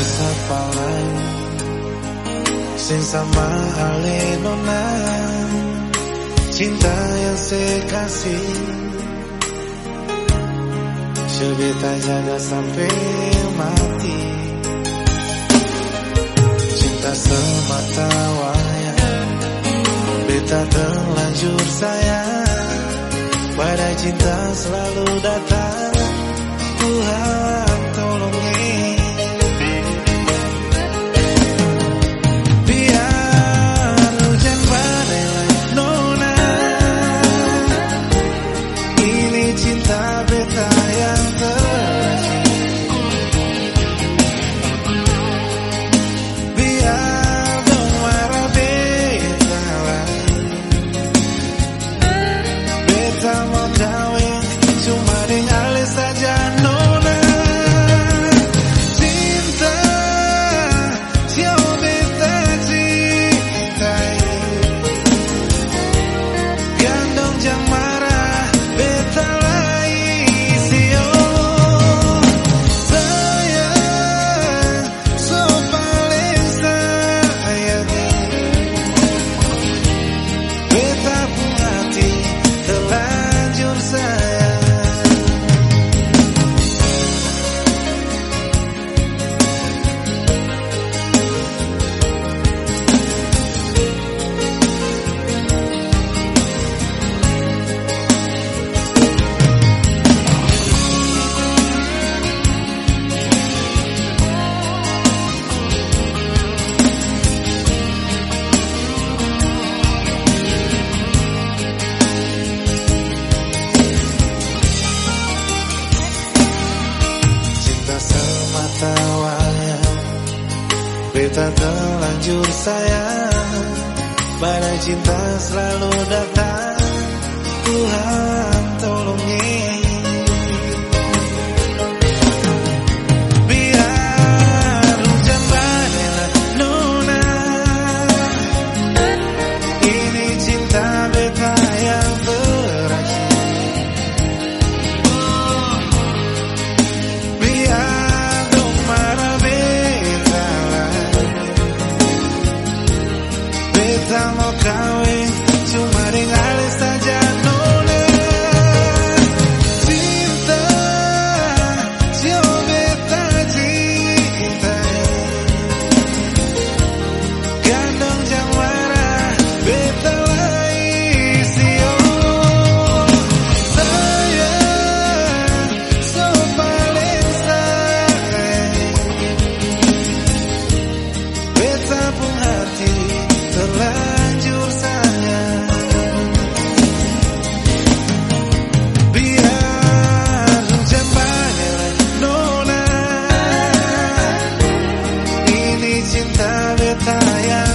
Siapa lain Sing sama nona Cinta yang saya kasih Sebeta jaga sampai mati. Cinta semata wayang Beta terlanjur sayang. Pada cinta selalu datang Tuhan Beta terlanjur sayang Badai cinta selalu datang Tuhan saya